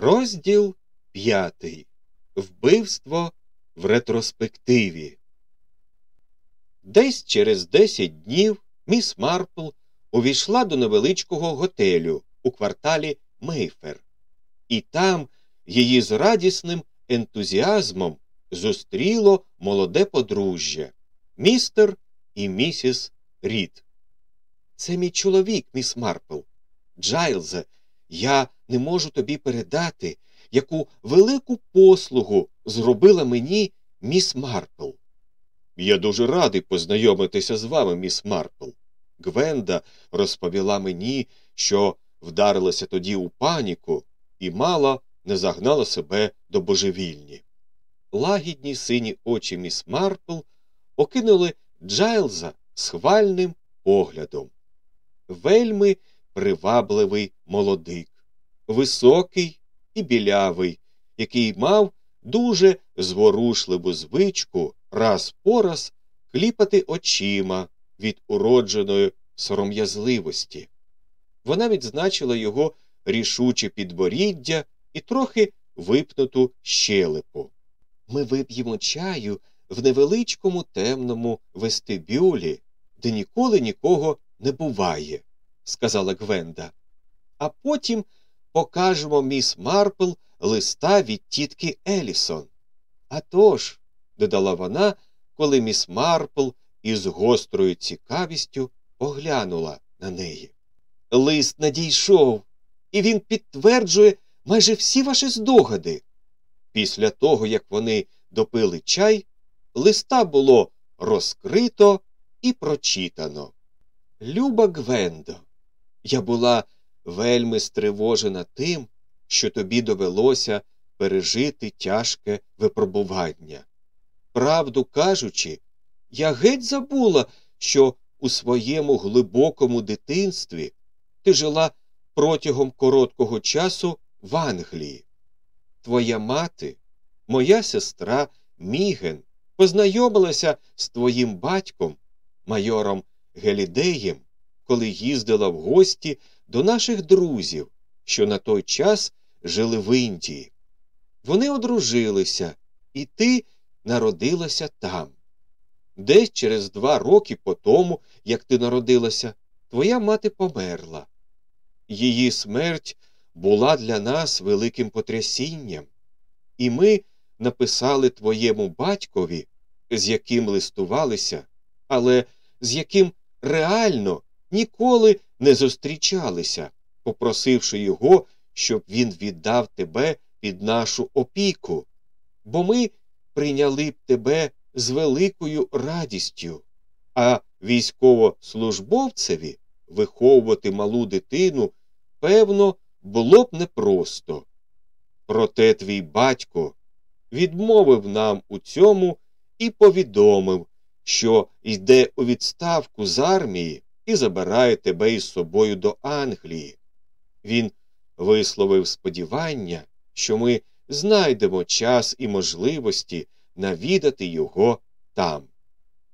Розділ п'ятий. Вбивство в ретроспективі. Десь через десять днів міс Марпл увійшла до невеличкого готелю у кварталі Мейфер, і там її з радісним ентузіазмом зустріло молоде подружжя містер і місіс Рід. Це мій чоловік, міс Марпл. Джайлзе, я не можу тобі передати, яку велику послугу зробила мені міс Марпл. Я дуже радий познайомитися з вами, міс Марпл. Гвенда розповіла мені, що вдарилася тоді у паніку і мало не загнала себе до божевільні. Лагідні сині очі міс Марпл окинули Джайлза схвальним поглядом. Вельми привабливий молодик, високий і білявий, який мав дуже зворушливу звичку раз по раз кліпати очима від уродженої сором'язливості. Вона відзначила його рішуче підборіддя і трохи випнуту щелепу. Ми вип'ємо чаю в невеличкому темному вестибюлі, де ніколи нікого не буває, сказала Гвенда. А потім покажемо міс Марпл листа від тітки Елісон. «А тож», – додала вона, коли міс Марпл із гострою цікавістю оглянула на неї. Лист надійшов, і він підтверджує майже всі ваші здогади. Після того, як вони допили чай, листа було розкрито і прочитано. Люба Гвендо, я була вельми стривожена тим, що тобі довелося пережити тяжке випробування. Правду кажучи, я геть забула, що у своєму глибокому дитинстві ти жила протягом короткого часу в Англії. Твоя мати, моя сестра Міген, познайомилася з твоїм батьком, майором Гелідеєм, коли їздила в гості до наших друзів, що на той час жили в Індії. Вони одружилися, і ти народилася там. Десь через два роки по тому, як ти народилася, твоя мати померла. Її смерть була для нас великим потрясінням, і ми написали твоєму батькові, з яким листувалися, але з яким реально ніколи не зустрічалися, попросивши його, щоб він віддав тебе під нашу опіку, бо ми прийняли б тебе з великою радістю, а військовослужбовцеві виховувати малу дитину, певно, було б непросто. Проте твій батько відмовив нам у цьому і повідомив, що йде у відставку з армії і забирає тебе із собою до Англії. Він висловив сподівання, що ми знайдемо час і можливості навідати його там.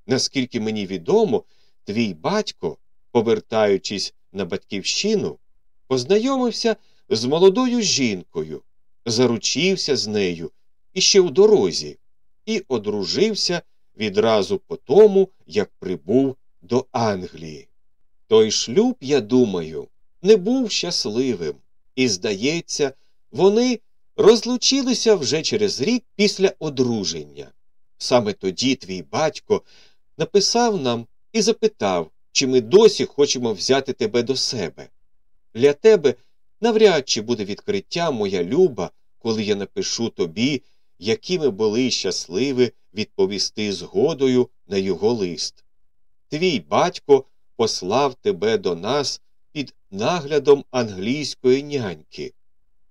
Наскільки мені відомо, твій батько, повертаючись на батьківщину, познайомився з молодою жінкою, заручився з нею іще в дорозі, і одружився відразу по тому, як прибув до Англії. Той шлюб, я думаю, не був щасливим, і, здається, вони розлучилися вже через рік після одруження. Саме тоді твій батько написав нам і запитав, чи ми досі хочемо взяти тебе до себе. Для тебе навряд чи буде відкриття моя люба, коли я напишу тобі, які ми були щасливі відповісти згодою на його лист. Твій батько послав тебе до нас під наглядом англійської няньки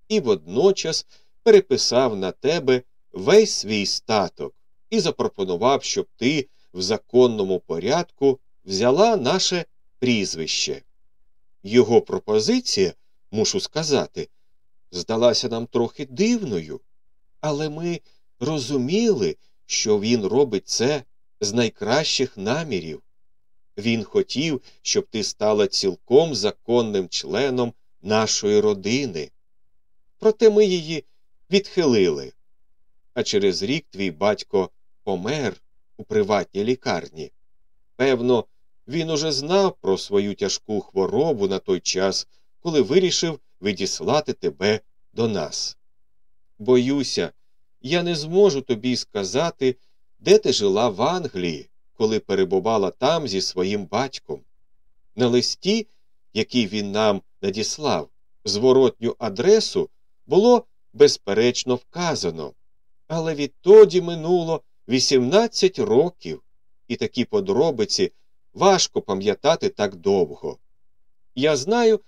і водночас переписав на тебе весь свій статок і запропонував, щоб ти в законному порядку взяла наше прізвище. Його пропозиція, мушу сказати, здалася нам трохи дивною, але ми розуміли, що він робить це з найкращих намірів. Він хотів, щоб ти стала цілком законним членом нашої родини. проте ми її відхилили. А через рік твій батько помер у приватній лікарні. Певно, він уже знав про свою тяжку хворобу на той час, коли вирішив відіслати тебе до нас. Боюся, я не зможу тобі сказати, де ти жила в Англії, коли перебувала там зі своїм батьком. На листі, який він нам надіслав, зворотню адресу було безперечно вказано, але відтоді минуло 18 років, і такі подробиці важко пам'ятати так довго. Я знаю,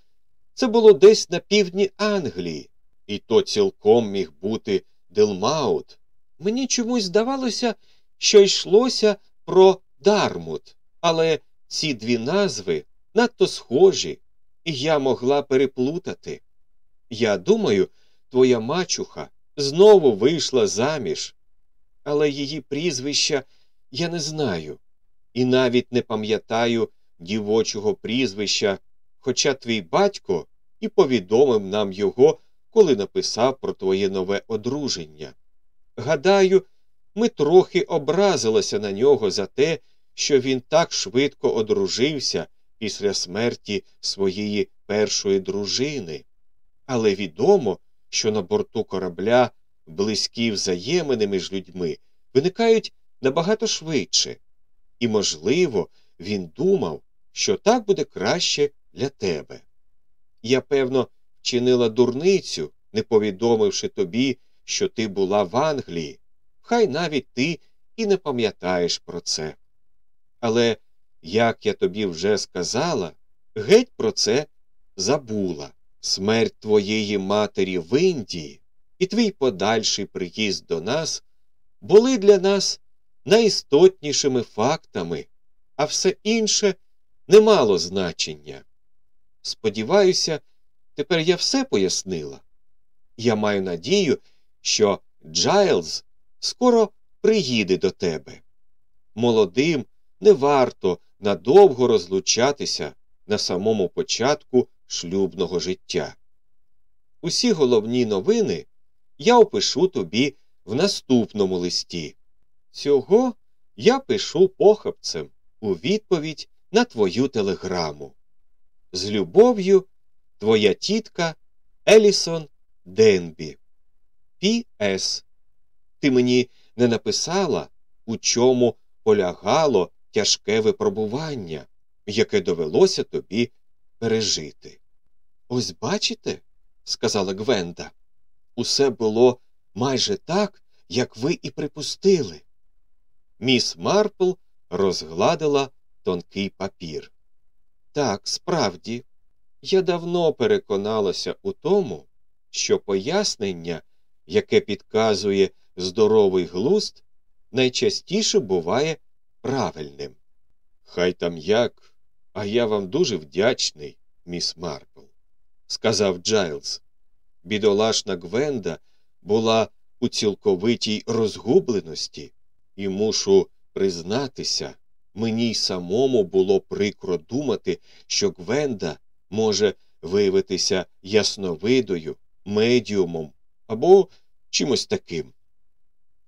це було десь на півдні Англії, і то цілком міг бути Дилмаут. Мені чомусь здавалося, що йшлося про Дартмут, але ці дві назви надто схожі, і я могла переплутати. Я думаю, твоя мачуха знову вийшла заміж, але її прізвища я не знаю, і навіть не пам'ятаю дівочого прізвища, хоча твій батько і повідомив нам його, коли написав про твоє нове одруження. Гадаю, ми трохи образилися на нього за те, що він так швидко одружився після смерті своєї першої дружини, але відомо, що на борту корабля близькі взаємини між людьми виникають набагато швидше, і, можливо, він думав, що так буде краще для тебе. Я, певно, вчинила дурницю, не повідомивши тобі, що ти була в Англії, хай навіть ти і не пам'ятаєш про це. Але, як я тобі вже сказала, геть про це забула. Смерть твоєї матері в Індії і твій подальший приїзд до нас були для нас найістотнішими фактами, а все інше не мало значення. Сподіваюся, тепер я все пояснила. Я маю надію, що Джайлз скоро приїде до тебе. Молодим не варто надовго розлучатися на самому початку шлюбного життя. Усі головні новини я опишу тобі в наступному листі. Цього я пишу похапцем у відповідь на твою телеграму. З любов'ю, твоя тітка Елісон Денбі. Пі.С. Ти мені не написала, у чому полягало тяжке випробування, яке довелося тобі пережити. Ось бачите, сказала Гвенда, усе було майже так, як ви і припустили. Міс Марпл розгладила тонкий папір. Так, справді, я давно переконалася у тому, що пояснення, яке підказує здоровий глузд, найчастіше буває правильним. Хай там як, а я вам дуже вдячний, міс Марпл, сказав Джайлз. Бідолашна Гвенда була у цілковитій розгубленості, і мушу признатися, мені й самому було прикро думати, що Гвенда може виявитися ясновидою, медіумом або чимось таким.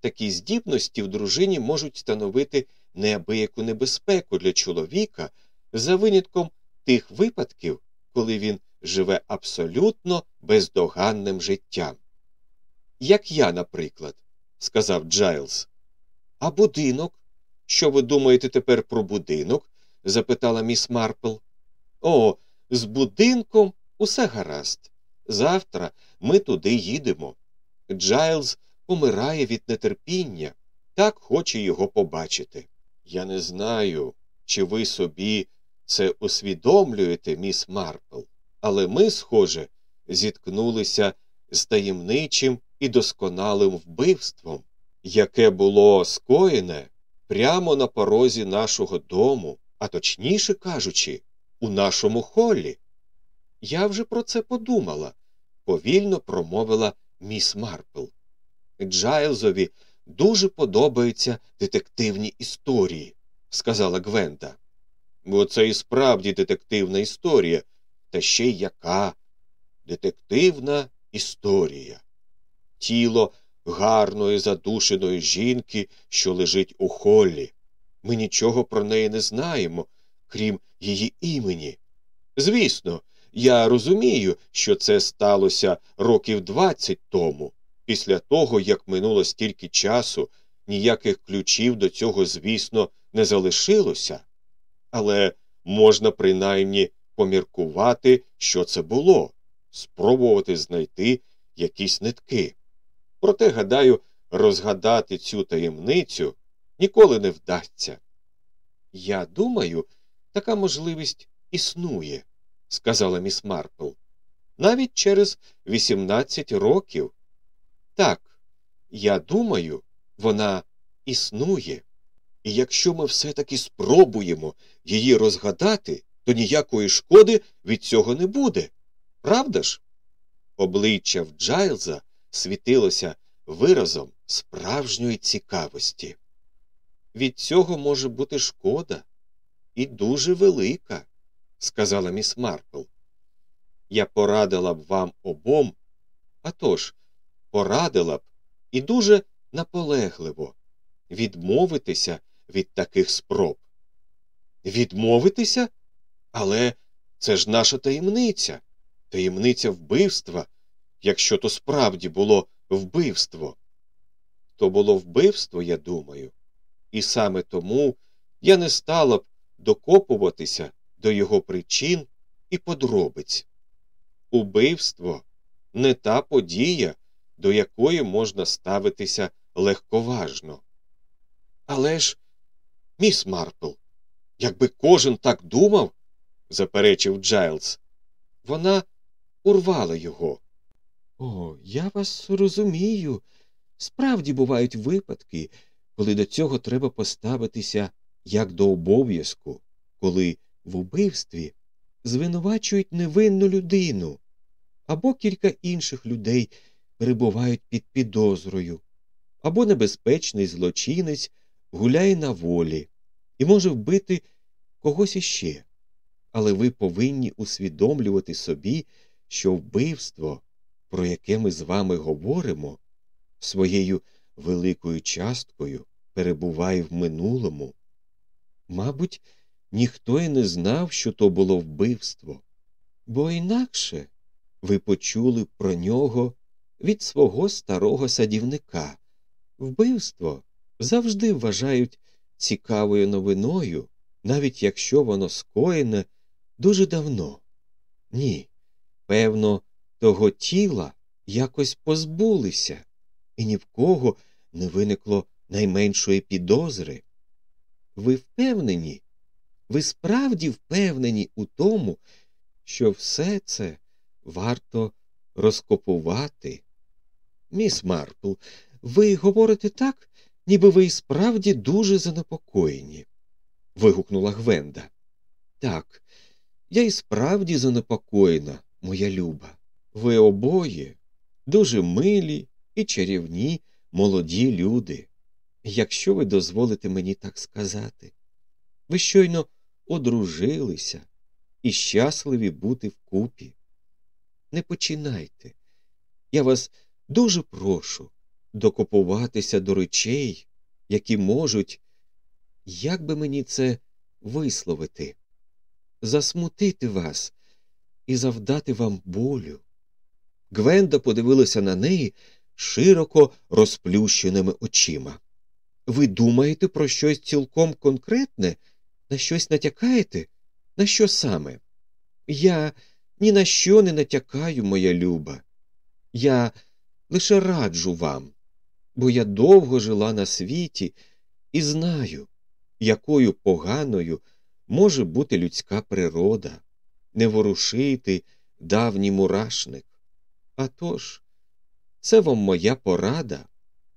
Такі здібності в дружині можуть становити неабияку небезпеку для чоловіка за винятком тих випадків, коли він живе абсолютно бездоганним життям. Як я, наприклад, сказав Джайлз. А будинок? Що ви думаєте тепер про будинок? запитала міс Марпл. О, з будинком усе гаразд. Завтра ми туди їдемо. Джайлз помирає від нетерпіння, так хоче його побачити. Я не знаю, чи ви собі це усвідомлюєте, міс Марпл, але ми, схоже, зіткнулися з таємничим і досконалим вбивством, яке було скоєне прямо на порозі нашого дому, а точніше кажучи, у нашому холлі. Я вже про це подумала, повільно промовила міс Марпл. Джайлзові дуже подобаються детективні історії, сказала Гвенда. Бо це і справді детективна історія, та ще й яка. Детективна історія. Тіло гарної задушеної жінки, що лежить у холлі. Ми нічого про неї не знаємо, крім її імені. Звісно, я розумію, що це сталося років двадцять тому, після того, як минуло стільки часу, ніяких ключів до цього, звісно, не залишилося, але можна принаймні поміркувати, що це було, спробувати знайти якісь нитки. Проте, гадаю, розгадати цю таємницю ніколи не вдасться. Я думаю, така можливість існує, сказала міс Марпл. Навіть через 18 років. Так, я думаю, вона існує. І якщо ми все таки спробуємо її розгадати, то ніякої шкоди від цього не буде. Правда ж? Обличчя в Джайлза світилося виразом справжньої цікавості. Від цього може бути шкода і дуже велика, сказала міс Марпл. Я порадила б вам обом, а тож, порадила б і дуже наполегливо відмовитися від таких спроб. Відмовитися? Але це ж наша таємниця, таємниця вбивства, якщо то справді було вбивство. То було вбивство, я думаю, і саме тому я не стала б докопуватися до його причин і подробиць. Убивство не та подія, до якої можна ставитися легковажно. Але ж, міс Марпл, якби кожен так думав, заперечив Джайлз, вона урвала його. О, я вас розумію. Справді бувають випадки, коли до цього треба поставитися як до обов'язку, коли в убивстві звинувачують невинну людину, або кілька інших людей перебувають під підозрою, або небезпечний злочинець гуляє на волі і може вбити когось іще. Але ви повинні усвідомлювати собі, що вбивство, про яке ми з вами говоримо, своєю великою часткою перебуває в минулому. Мабуть, ніхто і не знав, що то було вбивство, бо інакше ви почули про нього від свого старого садівника. Вбивство завжди вважають цікавою новиною, навіть якщо воно скоєне дуже давно. Ні, певно, того тіла якось позбулися, і ні в кого не виникло найменшої підозри. Ви впевнені, ви справді впевнені у тому, що все це варто розкопувати. Міс Марпл, ви говорите так, ніби ви і справді дуже занепокоєні. вигукнула Гвенда. Так, я і справді занепокоєна, моя люба. Ви обоє дуже милі і чарівні молоді люди, якщо ви дозволите мені так сказати. Ви щойно одружилися і щасливі бути вкупі. Не починайте. Я вас дуже прошу докопуватися до речей, які можуть, як би мені це висловити, засмутити вас і завдати вам болю. Гвенда подивилася на неї широко розплющеними очима. Ви думаєте про щось цілком конкретне, на щось натякаєте? На що саме? Я ні на що не натякаю, моя люба. Я лише раджу вам, бо я довго жила на світі і знаю, якою поганою може бути людська природа, не ворушити давній мурашник. А тож, це вам моя порада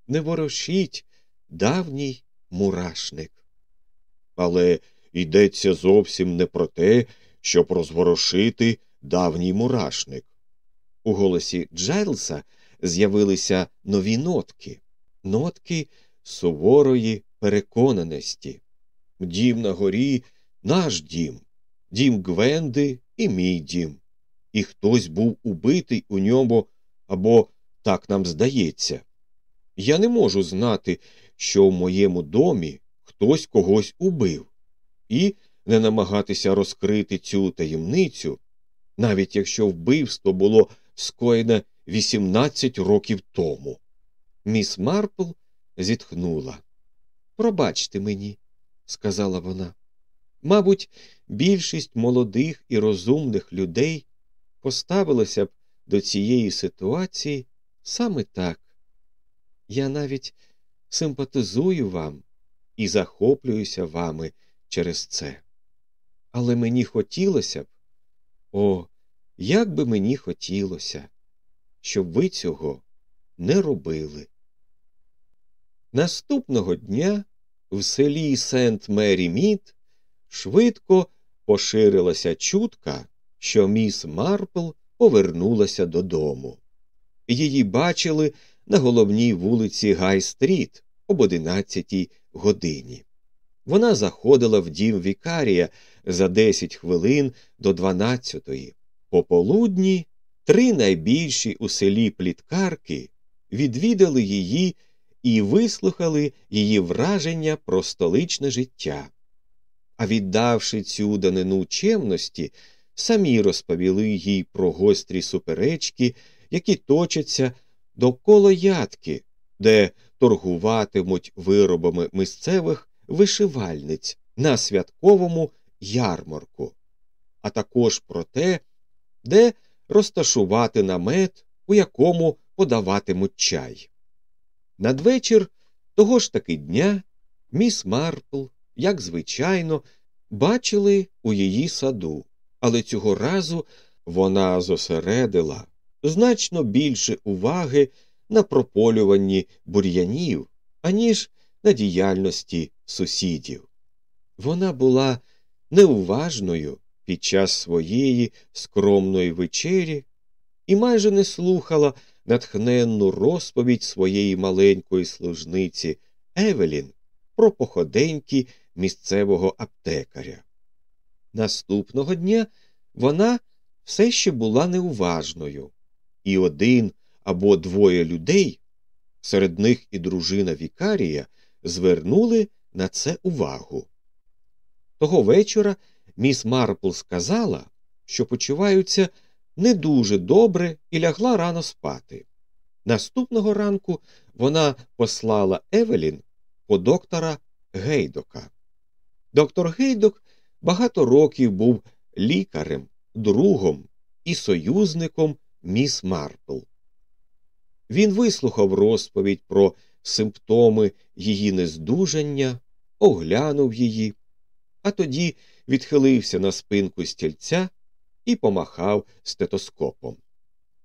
не ворушіть давній мурашник. Але йдеться зовсім не про те, щоб розворошити давній мурашник. У голосі Джайлса з'явилися нові нотки, нотки суворої переконаності. Дім на горі наш дім, дім Гвенди і мій дім. І хтось був убитий у ньому або так нам здається. Я не можу знати, що в моєму домі хтось когось убив, і не намагатися розкрити цю таємницю, навіть якщо вбивство було скоєне 18 років тому. Міс Марпл зітхнула. Пробачте мені, сказала вона. Мабуть, більшість молодих і розумних людей поставилася б до цієї ситуації саме так. Я навіть симпатизую вам і захоплююся вами через це. Але мені хотілося б, о, як би мені хотілося, щоб ви цього не робили. Наступного дня в селі Сент Мері Мід швидко поширилася чутка, що міс Марпл повернулася додому. Її бачили на головній вулиці Гай-стріт об одинадцятій годині. Вона заходила в дім Вікарія за десять хвилин до дванадцятої. Пополудні три найбільші у селі пліткарки відвідали її і вислухали її враження про столичне життя. А віддавши цю данину чемності, самі розповіли їй про гострі суперечки, які точаться довкола ядки, де торгуватимуть виробами місцевих вишивальниць на святковому ярмарку, а також про те, де розташувати намет, у якому подаватимуть чай. Надвечір того ж таки дня міс Марпл, як звичайно, бачили у її саду, але цього разу вона зосередила значно більше уваги на прополюванні бур'янів, аніж на діяльності сусідів. Вона була неуважною під час своєї скромної вечері і майже не слухала натхненну розповідь своєї маленької служниці Евелін про походеньки місцевого аптекаря. Наступного дня вона все ще була неуважною, і один або двоє людей, серед них і дружина Вікарія, звернули на це увагу. Того вечора міс Марпл сказала, що почуваються не дуже добре і лягла рано спати. Наступного ранку вона послала Евелін по доктора Гейдока. Доктор Гейдок багато років був лікарем, другом і союзником міс Марпл. Він вислухав розповідь про симптоми її нездужання, оглянув її, а тоді відхилився на спинку стільця і помахав стетоскопом.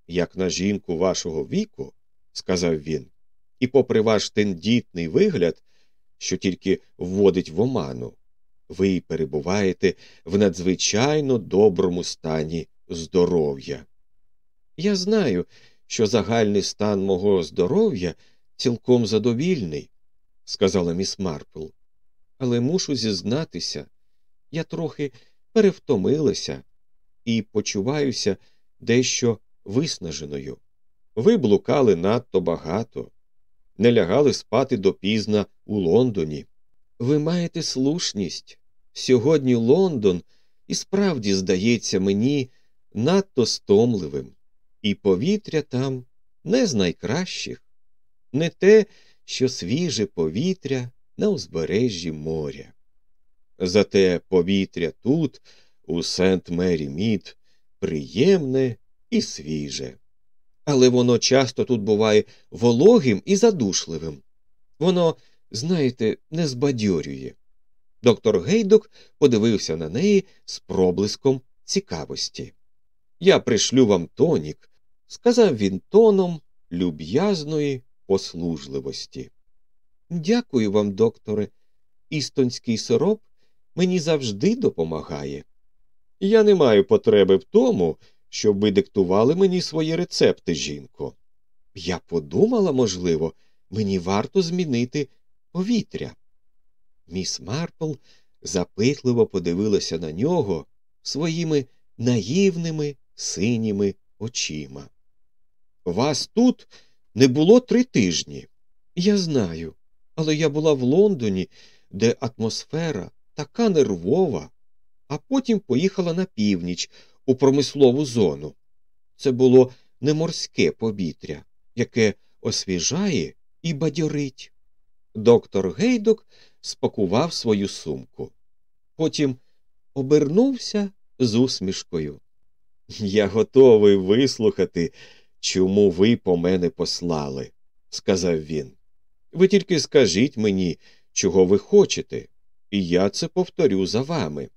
Як на жінку вашого віку, сказав він, і, попри ваш тендітний вигляд, що тільки вводить в оману, ви перебуваєте в надзвичайно доброму стані здоров'я. Я знаю, що загальний стан мого здоров'я цілком задовільний, сказала міс Марпл, але мушу зізнатися, я трохи перевтомилася і почуваюся дещо виснаженою. Ви блукали надто багато, не лягали спати допізна у Лондоні. Ви маєте слушність. Сьогодні Лондон і справді здається мені надто стомливим, і повітря там не з найкращих, не те, що свіже повітря на узбережжі моря. Зате повітря тут у Сент Мері Мід приємне і свіже. Але воно часто тут буває вологим і задушливим. Воно, знаєте, не збадьорює. Доктор Гейдок подивився на неї з проблиском цікавості. Я пришлю вам тонік, сказав він тоном люб'язної послужливості. Дякую вам, докторе. Істонський сироп мені завжди допомагає. Я не маю потреби в тому, щоб ви диктували мені свої рецепти, жінко. Я подумала, можливо, мені варто змінити повітря. Міс Марпл запитливо подивилася на нього своїми наївними синіми очима. Вас тут не було три тижні. Я знаю, але я була в Лондоні, де атмосфера така нервова, а потім поїхала на північ у промислову зону. Це було не морське повітря, яке освіжає і бадьорить. Доктор Гейдок спакував свою сумку. Потім обернувся з усмішкою. Я готовий вислухати, чому ви по мене послали, сказав він. Ви тільки скажіть мені, чого ви хочете, і я це повторю за вами.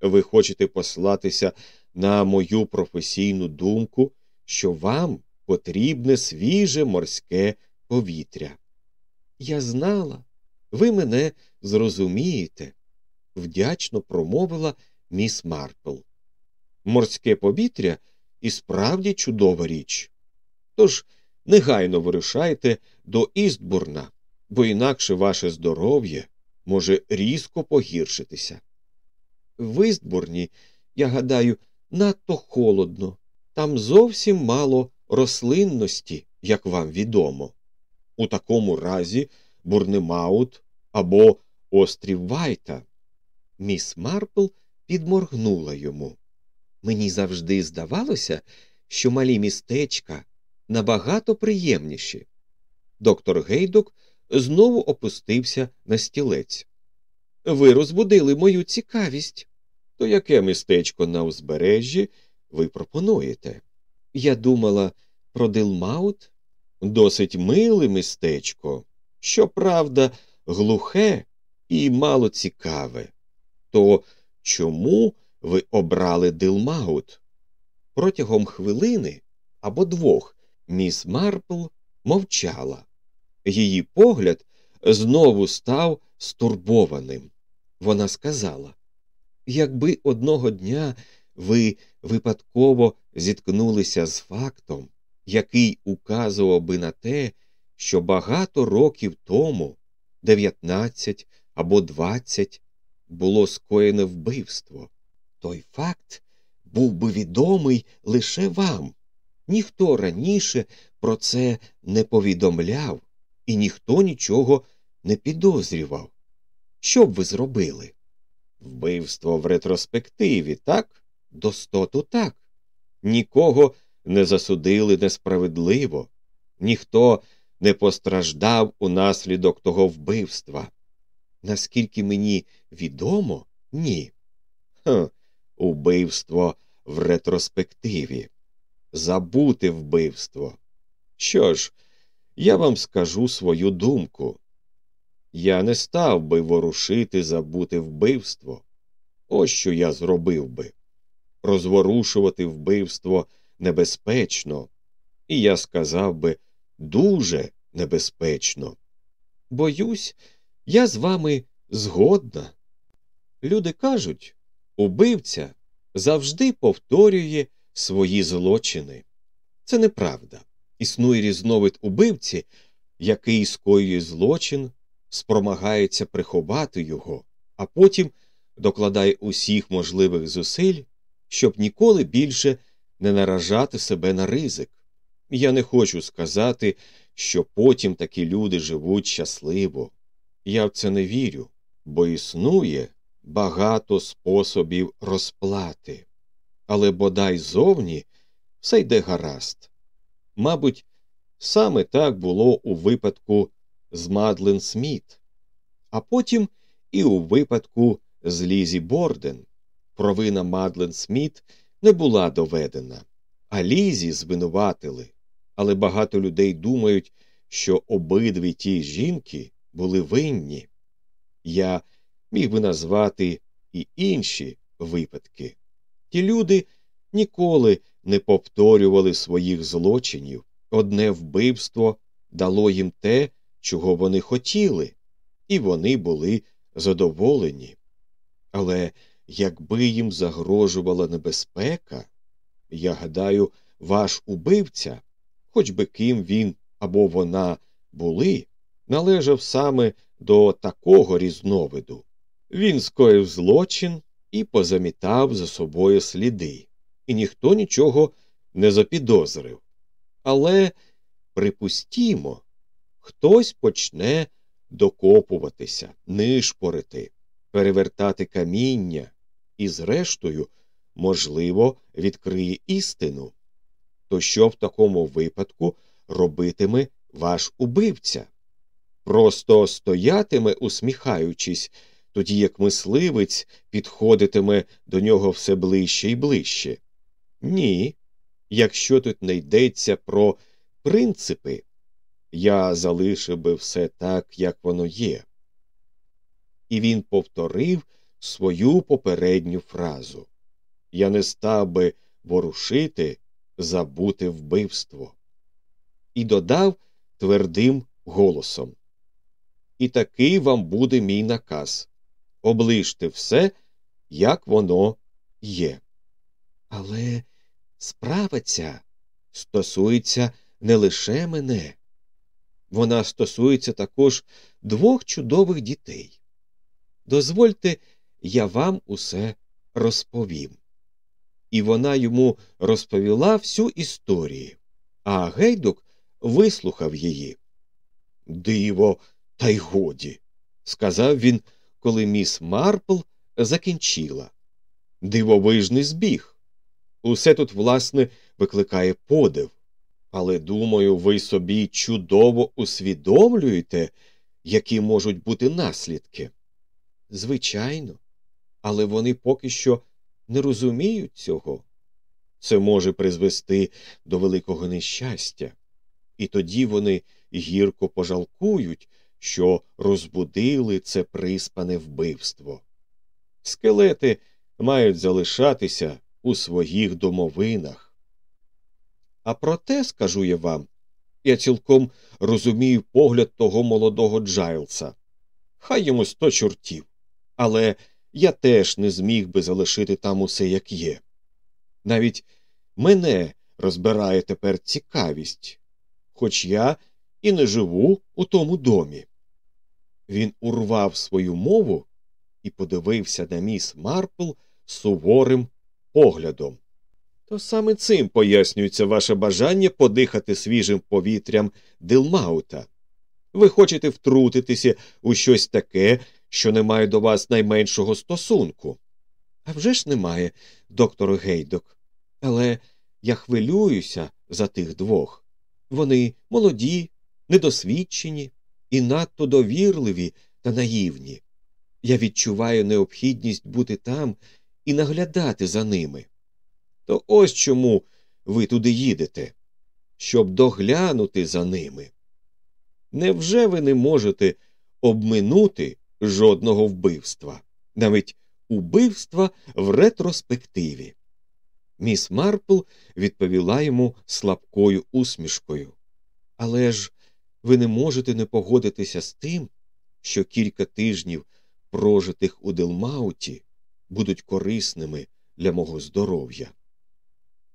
Ви хочете послатися на мою професійну думку, що вам потрібне свіже морське повітря. Я знала, ви мене зрозумієте, вдячно промовила міс Марпл. Морське повітря і справді чудова річ. Тож негайно вирушайте до Істбурна, бо інакше ваше здоров'я може різко погіршитися. В Істбурні, я гадаю, надто холодно, там зовсім мало рослинності, як вам відомо. У такому разі Бурнемаут або острів Вайта. Міс Марпл підморгнула йому. Мені завжди здавалося, що малі містечка набагато приємніші. Доктор Гейдок знову опустився на стілець. Ви розбудили мою цікавість. То яке містечко на узбережжі ви пропонуєте? Я думала про Дилмаут. Досить миле містечко, щоправда, глухе і мало цікаве. То чому ви обрали Дилмаут? Протягом хвилини або двох міс Марпл мовчала. Її погляд знову став стурбованим. Вона сказала Якби одного дня ви випадково зіткнулися з фактом, який указував би на те, що багато років тому, 19 або 20, було скоєне вбивство, той факт був би відомий лише вам. Ніхто раніше про це не повідомляв, і ніхто нічого не підозрював. Що б ви зробили? Вбивство в ретроспективі, так? Достоту так. Нікого не засудили несправедливо, ніхто не постраждав унаслідок того вбивства. Наскільки мені відомо, ні. Ха, убивство в ретроспективі. Забути вбивство. Що ж, я вам скажу свою думку. Я не став би ворушити забути вбивство. Ось що я зробив би. Розворушувати вбивство небезпечно, і я сказав би дуже небезпечно. Боюсь, я з вами згодна. Люди кажуть, убивця завжди повторює свої злочини. Це неправда. Існує різновид убивці, який скоює злочин, спромагається приховати його, а потім докладає усіх можливих зусиль, щоб ніколи більше не наражати себе на ризик. Я не хочу сказати, що потім такі люди живуть щасливо. Я в це не вірю, бо існує багато способів розплати. Але бодай зовні все йде гаразд. Мабуть, саме так було у випадку з Мадлен Сміт, а потім і у випадку з Лізі Борден. Провина Мадлен Сміт не була доведена, а Лізі звинуватили. Але багато людей думають, що обидві ті жінки були винні. Я міг би назвати і інші випадки. Ті люди ніколи не повторювали своїх злочинів, одне вбивство дало їм те, чого вони хотіли, і вони були задоволені. Але якби їм загрожувала небезпека, я гадаю, ваш убивця, хоч би ким він або вона були, належав саме до такого різновиду. Він скоїв злочин і позамітав за собою сліди, і ніхто нічого не запідозрив. Але припустімо, хтось почне докопуватися, нишпорити, перевертати каміння і, зрештою, можливо, відкриє істину. То що в такому випадку робитиме ваш убивця? Просто стоятиме, усміхаючись, тоді як мисливець підходитиме до нього все ближче і ближче. Ні, якщо тут не йдеться про принципи, я залишив би все так, як воно є. І він повторив свою попередню фразу Я не став би ворушити, забути вбивство. І додав твердим голосом І такий вам буде мій наказ оближте все, як воно є. Але справа ця стосується не лише мене, вона стосується також двох чудових дітей. Дозвольте, я вам усе розповім. І вона йому розповіла всю історію, а Гейдук вислухав її. Диво, та й годі, сказав він, коли міс Марпл закінчила. Дивовижний збіг. Усе тут, власне, викликає подив. Але, думаю, ви собі чудово усвідомлюєте, які можуть бути наслідки. Звичайно, але вони поки що не розуміють цього. Це може призвести до великого нещастя, і тоді вони гірко пожалкують, що розбудили це приспане вбивство. Скелети мають залишатися у своїх домовинах. А проте, скажу я вам, я цілком розумію погляд того молодого Джайлса. Хай йому сто чортів. Але я теж не зміг би залишити там усе як є. Навіть мене розбирає тепер цікавість, хоч я і не живу у тому домі. Він урвав свою мову і подивився на міс Марпл суворим поглядом то саме цим пояснюється ваше бажання подихати свіжим повітрям Дилмаута. Ви хочете втрутитися у щось таке, що не має до вас найменшого стосунку. «А вже ж немає, доктор Гейдок. Але я хвилююся за тих двох. Вони молоді, недосвідчені і надто довірливі та наївні. Я відчуваю необхідність бути там і наглядати за ними. То ось чому ви туди їдете, щоб доглянути за ними. Невже ви не можете обминути жодного вбивства, навіть убивства в ретроспективі? Міс Марпл відповіла йому слабкою усмішкою. Але ж ви не можете не погодитися з тим, що кілька тижнів, прожитих у Дилмауті, будуть корисними для мого здоров'я.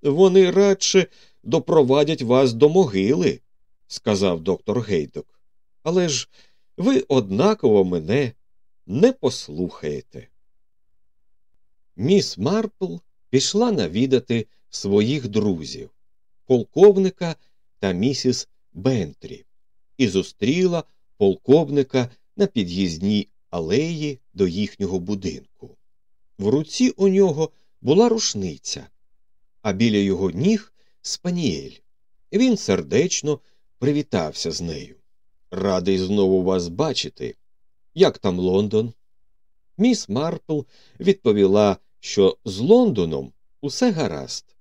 Вони радше допровадять вас до могили, сказав доктор Гейдок. Але ж ви однаково мене не послухаєте. Міс Марпл пішла навідати своїх друзів, полковника та місіс Бентрі, і зустріла полковника на під'їзній алеї до їхнього будинку. В руці у нього була рушниця а біля його ніг спанієль. Він сердечно привітався з нею. Радий знову вас бачити. Як там Лондон? Міс Марпл відповіла, що з Лондоном усе гаразд.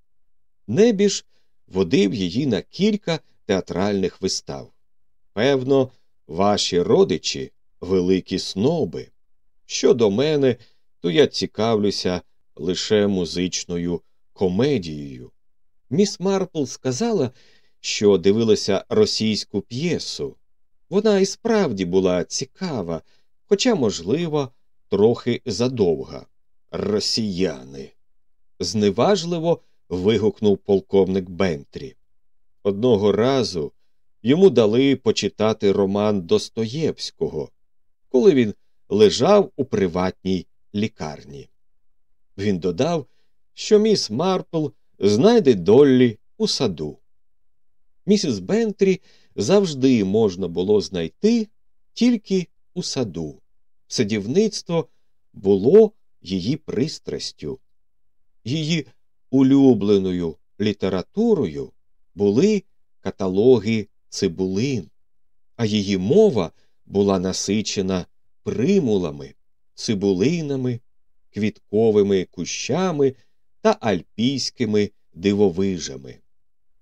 Небіж водив її на кілька театральних вистав. Певно, ваші родичі великі сноби. Щодо мене, то я цікавлюся лише музичною комедією. Міс Марпл сказала, що дивилася російську п'єсу. Вона і справді була цікава, хоча, можливо, трохи задовга. Росіяни. зневажливо вигукнув полковник Бентрі. Одного разу йому дали почитати роман Достоєвського, коли він лежав у приватній лікарні. Він додав, що міс Марпл знайде Доллі у саду. Місіс Бентрі завжди можна було знайти тільки у саду. Садівництво було її пристрастю. Її улюбленою літературою були каталоги цибулин, а її мова була насичена примулами, цибулинами, квітковими кущами та альпійськими дивовижами.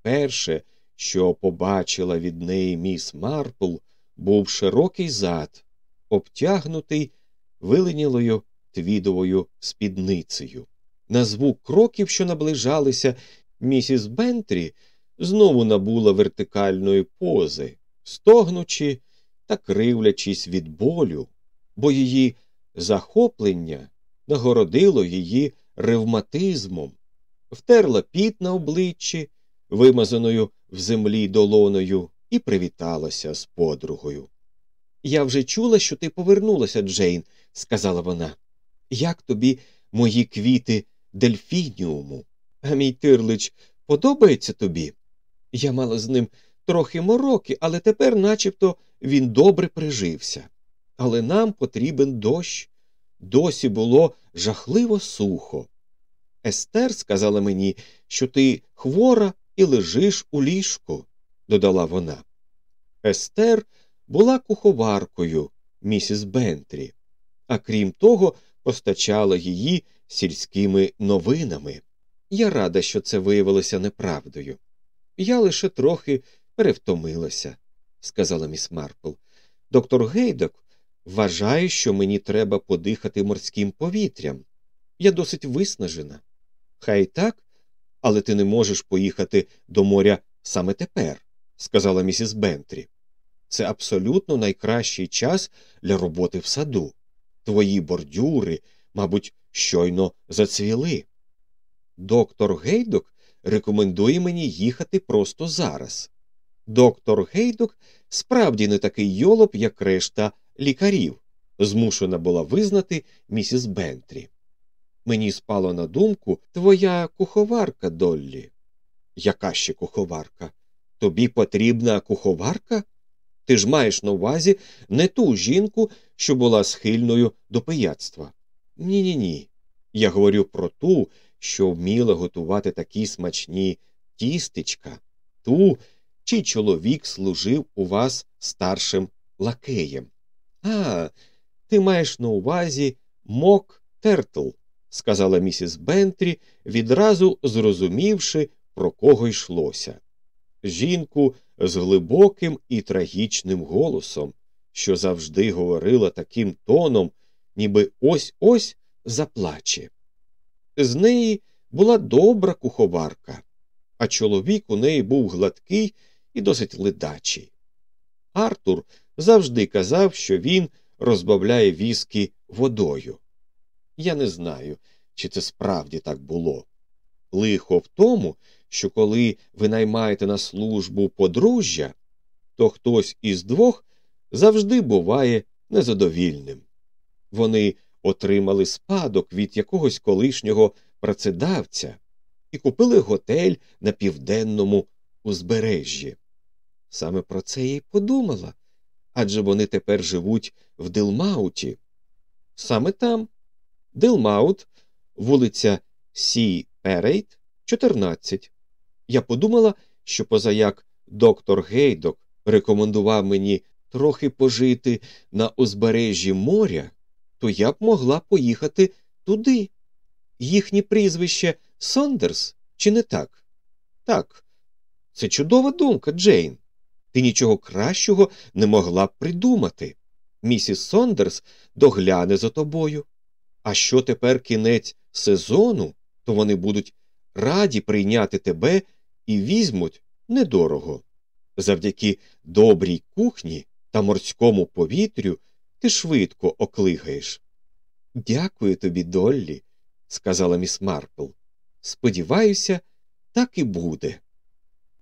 Перше, що побачила від неї міс Марпл, був широкий зад, обтягнутий виленілою твідовою спідницею. На звук кроків, що наближалися, місіс Бентрі знову набула вертикальної пози, стогнучи та кривлячись від болю, бо її захоплення нагородило її ревматизмом, втерла піт на обличчі, вимазаною в землі долоною, і привіталася з подругою. Я вже чула, що ти повернулася, Джейн, сказала вона. Як тобі мої квіти дельфініуму? А мій тирлич подобається тобі? Я мала з ним трохи мороки, але тепер начебто він добре прижився. Але нам потрібен дощ. Досі було жахливо сухо. Естер сказала мені, що ти хвора і лежиш у ліжку, додала вона. Естер була куховаркою місіс Бентрі, а крім того, постачала її сільськими новинами. Я рада, що це виявилося неправдою. Я лише трохи перевтомилася, сказала міс Марпл. Доктор Гейдок вважає, що мені треба подихати морським повітрям. Я досить виснажена. Хай так, але ти не можеш поїхати до моря саме тепер, сказала місіс Бентрі. Це абсолютно найкращий час для роботи в саду. Твої бордюри, мабуть, щойно зацвіли. Доктор Гейдок рекомендує мені їхати просто зараз. Доктор Гейдок справді не такий йолоп, як решта лікарів, змушена була визнати місіс Бентрі. Мені спало на думку твоя куховарка, Доллі. Яка ще куховарка? Тобі потрібна куховарка? Ти ж маєш на увазі не ту жінку, що була схильною до пияцтва. Ні ні ні. Я говорю про ту, що вміла готувати такі смачні тістечка, ту, чий чоловік служив у вас старшим лакеєм. А, ти маєш на увазі мок тертл, сказала місіс Бентрі, відразу зрозумівши, про кого йшлося. Жінку з глибоким і трагічним голосом, що завжди говорила таким тоном, ніби ось ось заплаче. З неї була добра куховарка, а чоловік у неї був гладкий і досить ледачий. Артур завжди казав, що він розбавляє віскі водою. Я не знаю, чи це справді так було. Лихо в тому, що коли ви наймаєте на службу подружжя, то хтось із двох завжди буває незадовільним. Вони отримали спадок від якогось колишнього працедавця і купили готель на південному узбережжі. Саме про це я й подумала адже вони тепер живуть в Дилмауті. Саме там. Дилмаут, вулиця Сі Перейд, 14. Я подумала, що позаяк доктор Гейдок рекомендував мені трохи пожити на узбережжі моря, то я б могла поїхати туди. Їхнє прізвище Сондерс, чи не так? Так, це чудова думка, Джейн. Ти нічого кращого не могла б придумати. Місіс Сондерс догляне за тобою. А що тепер кінець сезону, то вони будуть раді прийняти тебе і візьмуть недорого. Завдяки добрій кухні та морському повітрю ти швидко оклигаєш. Дякую тобі, Доллі, сказала міс Марпл. Сподіваюся, так і буде.